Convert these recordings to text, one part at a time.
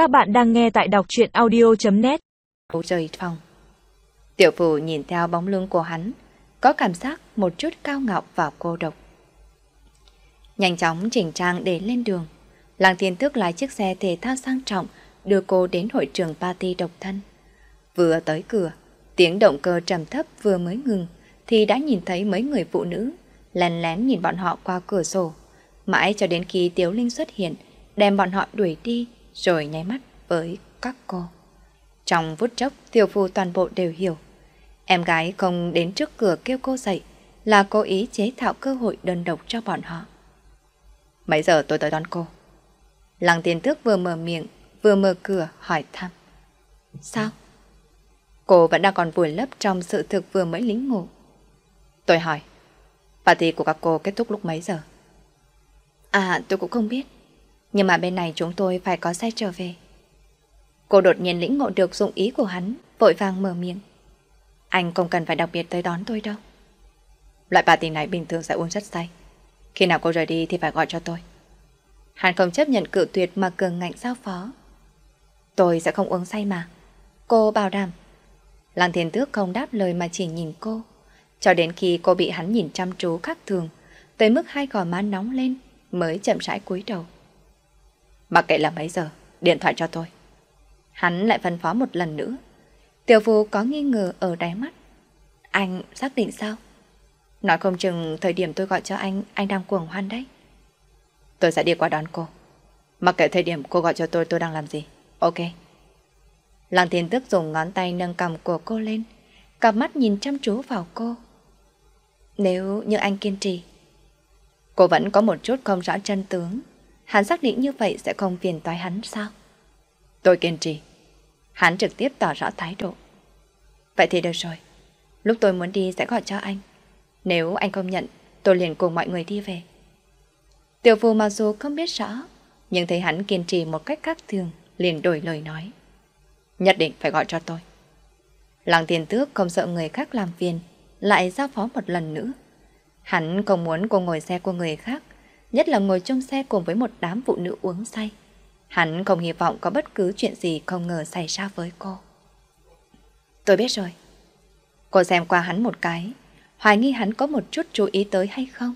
Các bạn đang nghe tại đọc chuyện audio.net Rời phòng. Tiểu phụ nhìn theo bóng lưng của hắn, Có cảm giác một chút cao ngạo và cô độc. Nhanh chóng chỉnh trang để lên đường, Làng tiền tước lái chiếc xe thể thao sang trọng Đưa cô đến hội trường party độc thân. Vừa tới cửa, Tiếng động cơ trầm thấp vừa mới ngừng Thì đã nhìn thấy mấy người phụ nữ Lén lén nhìn bọn họ qua cửa sổ. Mãi cho đến khi Tiếu Linh xuất hiện, Đem bọn họ đuổi đi rồi nháy mắt với các cô. Trong phút chốc, tiểu phu toàn bộ đều hiểu. Em gái không đến trước cửa kêu cô dậy Là cố ý chế tạo cơ hội đơn độc cho bọn họ. Mấy giờ tôi tới đón cô? Lăng tiền tước vừa mở miệng, Vừa mở cửa hỏi thăm. Sao? Cô vẫn đang còn vùi lấp trong sự thực vừa mới lính ngủ. Tôi hỏi, Party của các cô kết thúc lúc mấy giờ? À tôi cũng không biết. Nhưng mà bên này chúng tôi phải có xe trở về. Cô đột nhiên lĩnh ngộ được dụng ý của hắn, Vội vàng mở miệng. Anh không cần phải đặc biệt tới đón tôi đâu. Loại bà tình này bình thường sẽ uống rất say. Khi nào cô rời đi thì phải gọi cho tôi. Hắn không chấp nhận cự tuyệt mà cường ngạnh giao phó. Tôi sẽ không uống say mà. Cô bảo đảm. Lăng thiên tước không đáp lời mà chỉ nhìn cô. Cho đến khi cô bị hắn nhìn chăm chú khác thường, Tới mức hai gò má nóng lên, Mới chậm rãi cúi đầu. Mặc kệ là mấy giờ, Điện thoại cho tôi. Hắn lại phân phó một lần nữa. Tiểu phu có nghi ngờ ở đáy mắt. Anh xác định sao? Nói không chừng thời điểm tôi gọi cho anh Anh đang cuồng hoan đấy. Tôi sẽ đi qua đón cô. Mặc kệ thời điểm cô gọi cho tôi tôi đang làm gì? Ok. Lăng thiên tức dùng ngón tay nâng cầm của cô lên. Cặp mắt nhìn chăm chú vào cô. Nếu như anh kiên trì, Cô vẫn có một chút không rõ chân tướng. Hắn xác định như vậy sẽ không phiền toái hắn sao? Tôi kiên trì. Hắn trực tiếp tỏ rõ thái độ. Vậy thì được rồi. Lúc tôi muốn đi sẽ gọi cho anh. Nếu anh không nhận Tôi liền cùng mọi người đi về. Tiểu phù mặc dù không biết rõ Nhưng thấy hắn kiên trì một cách khác thường Liền đổi lời nói. Nhất định phải gọi cho tôi. Lăng tiền tước không sợ người khác làm phiền Lại giao phó một lần nữa. Hắn không muốn cô ngồi xe của người khác Nhất là ngồi trong xe cùng với một đám phụ nữ uống say. Hắn không hy vọng có bất cứ chuyện gì không ngờ xảy ra với cô. Tôi biết rồi. Cô xem qua hắn một cái Hoài nghi hắn có một chút chú ý tới hay không.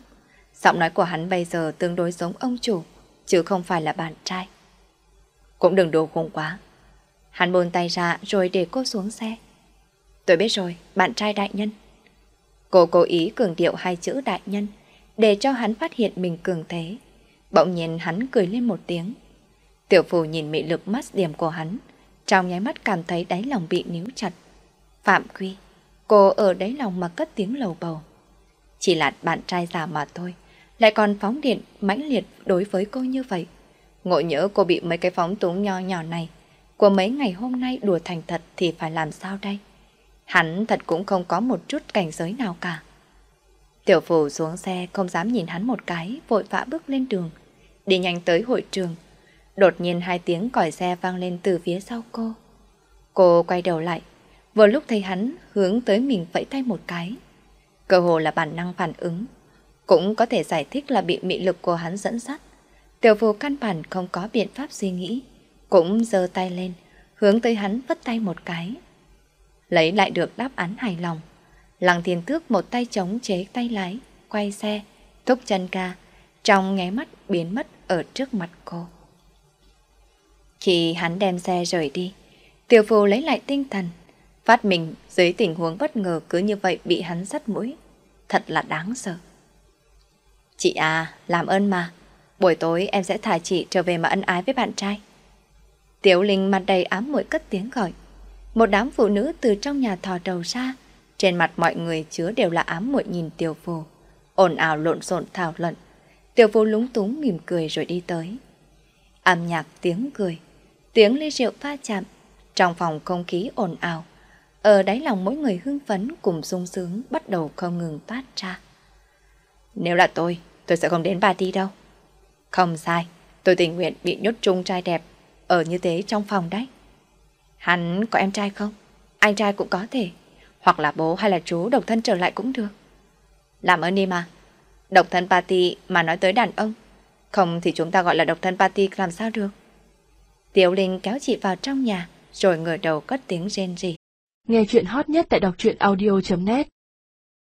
Giọng nói của hắn bây giờ tương đối giống ông chủ Chứ không phải là bạn trai. Cũng đừng đồ khủng quá. Hắn buồn tay ra rồi để cô xuống xe. Tôi biết rồi, bạn trai đại nhân. Cô cố ý cường điệu hai chữ đại nhân để cho hắn phát hiện mình cường thế. Bỗng nhiên hắn cười lên một tiếng. Tiểu phù nhìn mị lực mắt điểm của hắn, trong nháy mắt cảm thấy đáy lòng bị níu chặt. Phạm Quy, cô ở đáy lòng mà cất tiếng lầu bầu. Chỉ là bạn trai già mà thôi, lại còn phóng điện mãnh liệt đối với cô như vậy. Ngộ nhớ cô bị mấy cái phóng túng nho nhỏ này, của mấy ngày hôm nay đùa thành thật thì phải làm sao đây? Hắn thật cũng không có một chút cảnh giới nào cả. Tiểu phủ xuống xe không dám nhìn hắn một cái, vội vã bước lên đường, đi nhanh tới hội trường. Đột nhiên hai tiếng còi xe vang lên từ phía sau cô. Cô quay đầu lại, vừa lúc thấy hắn hướng tới mình vẫy tay một cái. Cơ hồ là bản năng phản ứng, cũng có thể giải thích là bị mị lực của hắn dẫn dắt. Tiểu phù căn bản không có biện pháp suy nghĩ, cũng giơ tay lên, hướng tới hắn vất tay một cái. Lấy lại được đáp án hài lòng. Lăng thiên tước một tay chống chế tay lái, quay xe, thúc chân ca, trong nháy mắt biến mất ở trước mặt cô. Khi hắn đem xe rời đi, tiểu phù lấy lại tinh thần, phát mình dưới tình huống bất ngờ cứ như vậy bị hắn sắt mũi. Thật là đáng sợ. Chị à, làm ơn mà, buổi tối em sẽ thả chị trở về mà ân ái với bạn trai. Tiểu Linh mặt đầy ám muội cất tiếng gọi. Một đám phụ nữ từ trong nhà thò đầu ra, trên mặt mọi người chứa đều là ám muội nhìn Tiểu Phù, ồn ào lộn xộn thảo luận. Tiểu Phù lúng túng mỉm cười rồi đi tới. Âm nhạc tiếng cười, tiếng ly rượu pha chạm, trong phòng không khí ồn ào. Ở đáy lòng mỗi người hưng phấn cùng sung sướng bắt đầu không ngừng toát ra. Nếu là tôi, tôi sẽ không đến party đâu. Không sai, tôi tình nguyện bị nhốt chung trai đẹp ở như thế trong phòng đấy. Hắn có em trai không? Anh trai cũng có thể. Hoặc là bố hay là chú độc thân trở lại cũng được. Làm ơn đi mà. Độc thân party mà nói tới đàn ông. Không thì chúng ta gọi là độc thân party làm sao được. Tiểu Linh kéo chị vào trong nhà, rồi ngửa đầu cất tiếng rên rỉ. Nghe chuyện hot nhất tại đọc truyện audio.net